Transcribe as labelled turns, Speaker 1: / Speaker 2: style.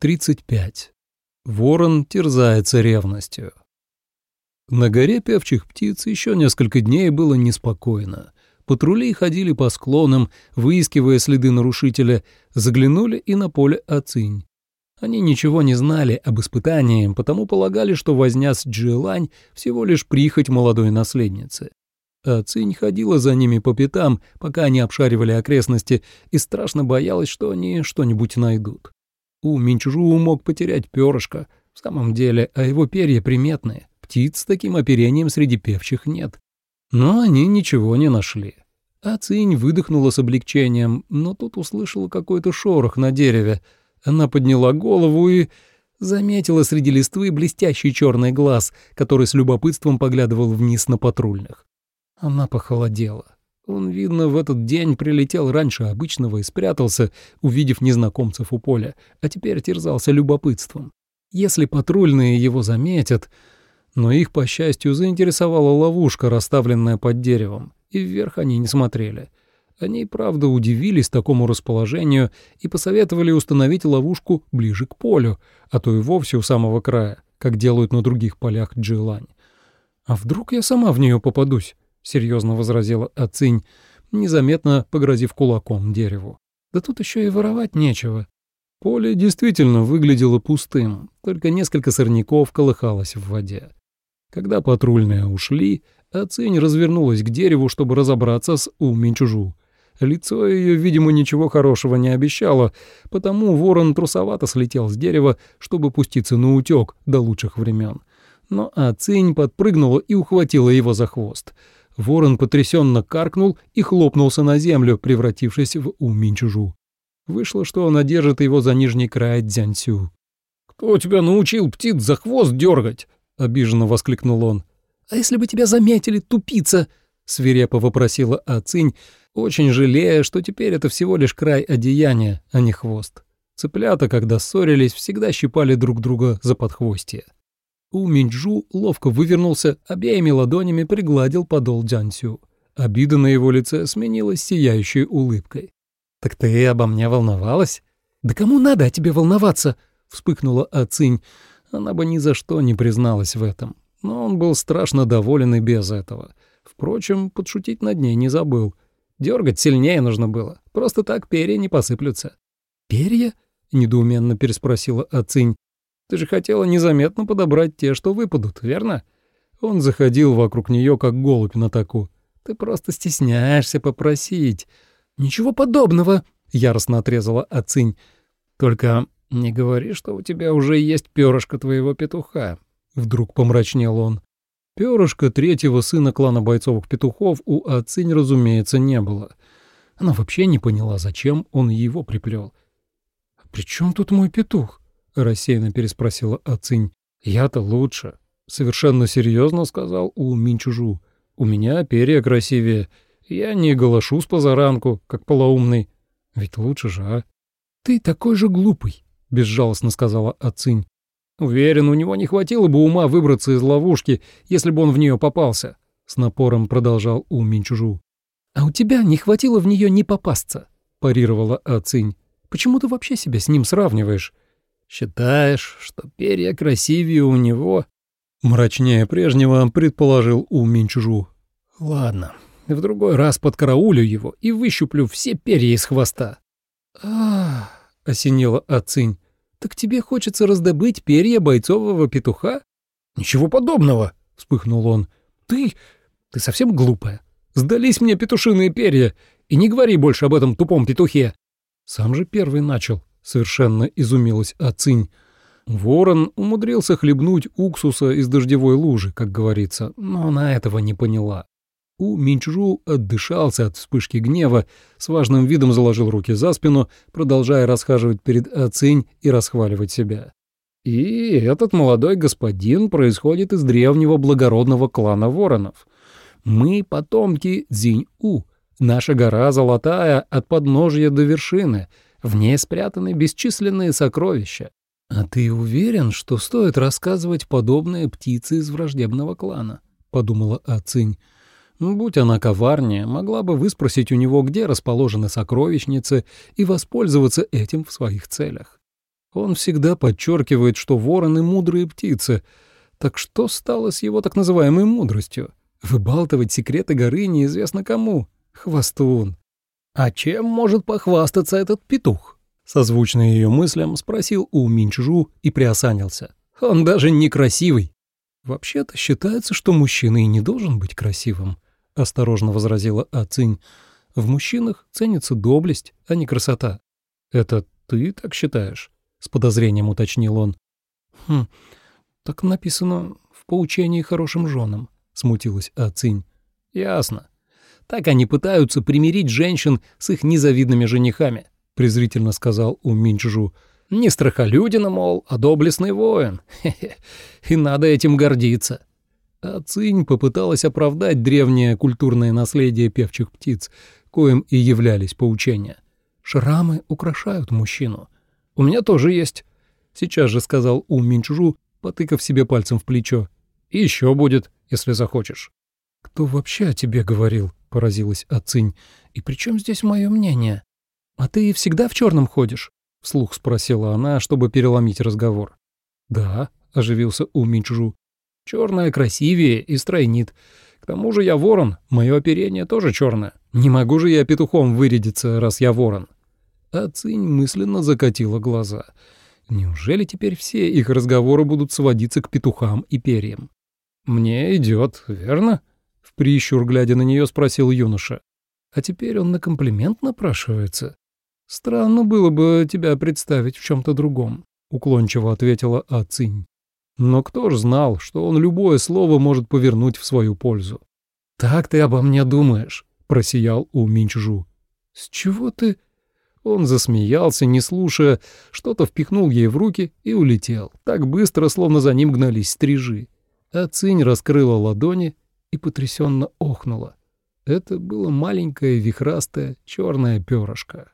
Speaker 1: 35. Ворон терзается ревностью. На горе певчих птиц еще несколько дней было неспокойно. Патрули ходили по склонам, выискивая следы нарушителя, заглянули и на поле Ацинь. Они ничего не знали об испытании, потому полагали, что возня с Джилань всего лишь прихоть молодой наследницы. Ацинь ходила за ними по пятам, пока они обшаривали окрестности, и страшно боялась, что они что-нибудь найдут. У Минчжу мог потерять перышко. В самом деле, а его перья приметные. Птиц с таким оперением среди певчих нет. Но они ничего не нашли. А Цинь выдохнула с облегчением, но тут услышала какой-то шорох на дереве. Она подняла голову и заметила среди листвы блестящий черный глаз, который с любопытством поглядывал вниз на патрульных. Она похолодела. Он, видно, в этот день прилетел раньше обычного и спрятался, увидев незнакомцев у поля, а теперь терзался любопытством. Если патрульные его заметят... Но их, по счастью, заинтересовала ловушка, расставленная под деревом, и вверх они не смотрели. Они, правда, удивились такому расположению и посоветовали установить ловушку ближе к полю, а то и вовсе у самого края, как делают на других полях Джилань. «А вдруг я сама в нее попадусь?» — серьезно возразила Ацинь, незаметно погрозив кулаком дереву. «Да тут еще и воровать нечего». Поле действительно выглядело пустым, только несколько сорняков колыхалось в воде. Когда патрульные ушли, Ацинь развернулась к дереву, чтобы разобраться с Уминчужу. Лицо ее, видимо, ничего хорошего не обещало, потому ворон трусовато слетел с дерева, чтобы пуститься на утек до лучших времен. Но Ацинь подпрыгнула и ухватила его за хвост — Ворон потрясенно каркнул и хлопнулся на землю, превратившись в Уминчужу. Вышло, что он держит его за нижний край Дзянсю. «Кто тебя научил птиц за хвост дергать?» — обиженно воскликнул он. «А если бы тебя заметили, тупица?» — свирепо вопросила Ацинь, очень жалея, что теперь это всего лишь край одеяния, а не хвост. Цыплята, когда ссорились, всегда щипали друг друга за подхвостье. У Минджу ловко вывернулся, обеими ладонями пригладил подол Дзянсю. Обида на его лице сменилась сияющей улыбкой. «Так ты обо мне волновалась?» «Да кому надо о тебе волноваться?» — вспыхнула Ацинь. Она бы ни за что не призналась в этом. Но он был страшно доволен и без этого. Впрочем, подшутить над ней не забыл. Дергать сильнее нужно было. Просто так перья не посыплются. «Перья?» — недоуменно переспросила Ацинь. Ты же хотела незаметно подобрать те, что выпадут, верно? Он заходил вокруг нее, как голубь на таку. Ты просто стесняешься попросить. Ничего подобного, яростно отрезала Ацинь. Только не говори, что у тебя уже есть перышко твоего петуха. Вдруг помрачнел он. Перышка третьего сына клана бойцовых петухов у Ацинь, разумеется, не было. Она вообще не поняла, зачем он его приплел. «А «При чем тут мой петух?» — рассеянно переспросила Ацинь. «Я-то лучше», — совершенно серьезно сказал У Минчужу. «У меня перья красивее. Я не голошу с позаранку, как полоумный. Ведь лучше же, а?» «Ты такой же глупый», — безжалостно сказала Ацинь. «Уверен, у него не хватило бы ума выбраться из ловушки, если бы он в нее попался», — с напором продолжал У Минчужу. «А у тебя не хватило в нее не попасться», — парировала Ацинь. «Почему ты вообще себя с ним сравниваешь? Считаешь, что перья красивее у него?» Мрачнее прежнего предположил У Минчжу. «Ладно, в другой раз подкараулю его и выщуплю все перья из хвоста». «Ах!» — осенила Ацинь. «Так тебе хочется раздобыть перья бойцового петуха?» «Ничего подобного!» — вспыхнул он. «Ты... ты совсем глупая. Сдались мне петушиные перья, и не говори больше об этом тупом петухе!» Сам же первый начал. — совершенно изумилась Ацинь. Ворон умудрился хлебнуть уксуса из дождевой лужи, как говорится, но она этого не поняла. У Минчжу отдышался от вспышки гнева, с важным видом заложил руки за спину, продолжая расхаживать перед Ацинь и расхваливать себя. И этот молодой господин происходит из древнего благородного клана воронов. Мы потомки Цзинь-У. Наша гора золотая от подножья до вершины — в ней спрятаны бесчисленные сокровища. А ты уверен, что стоит рассказывать подобные птицы из враждебного клана? Подумала Ацинь. Будь она коварнее, могла бы выспросить у него, где расположены сокровищницы, и воспользоваться этим в своих целях. Он всегда подчеркивает, что вороны — мудрые птицы. Так что стало с его так называемой мудростью? Выбалтывать секреты горы неизвестно кому. Хвостун. А чем может похвастаться этот петух? Созвучно ее мыслям спросил у Минчжу и приосанился. Он даже некрасивый. Вообще-то считается, что мужчина и не должен быть красивым, осторожно возразила Ацинь. В мужчинах ценится доблесть, а не красота. Это ты так считаешь? С подозрением уточнил он. Хм, так написано в поучении хорошим женам, смутилась Ацинь. Ясно. Так они пытаются примирить женщин с их незавидными женихами, презрительно сказал У Минчжу. Не страхолюдина, мол, а доблестный воин. Хе -хе. И надо этим гордиться. А Цинь попыталась оправдать древнее культурное наследие певчих птиц, коим и являлись поучения. Шрамы украшают мужчину. У меня тоже есть. Сейчас же сказал У Минчжу, потыкав себе пальцем в плечо. И еще будет, если захочешь. Кто вообще о тебе говорил? Поразилась Ацинь. И при чем здесь мое мнение? А ты всегда в черном ходишь? — вслух спросила она, чтобы переломить разговор. «Да», — оживился У Минчжу. «Черное красивее и стройнит. К тому же я ворон, мое оперение тоже черное. Не могу же я петухом вырядиться, раз я ворон». А Цинь мысленно закатила глаза. Неужели теперь все их разговоры будут сводиться к петухам и перьям? «Мне идет, верно?» — в прищур, глядя на нее, спросил юноша. «А теперь он на комплимент напрашивается?» «Странно было бы тебя представить в чем-то другом», — уклончиво ответила Ацинь. Но кто ж знал, что он любое слово может повернуть в свою пользу? «Так ты обо мне думаешь», — просиял У Минчжу. «С чего ты...» Он засмеялся, не слушая, что-то впихнул ей в руки и улетел, так быстро, словно за ним гнались стрижи. Ацинь раскрыла ладони и потрясенно охнула. Это было маленькое вихрастое черное перышко.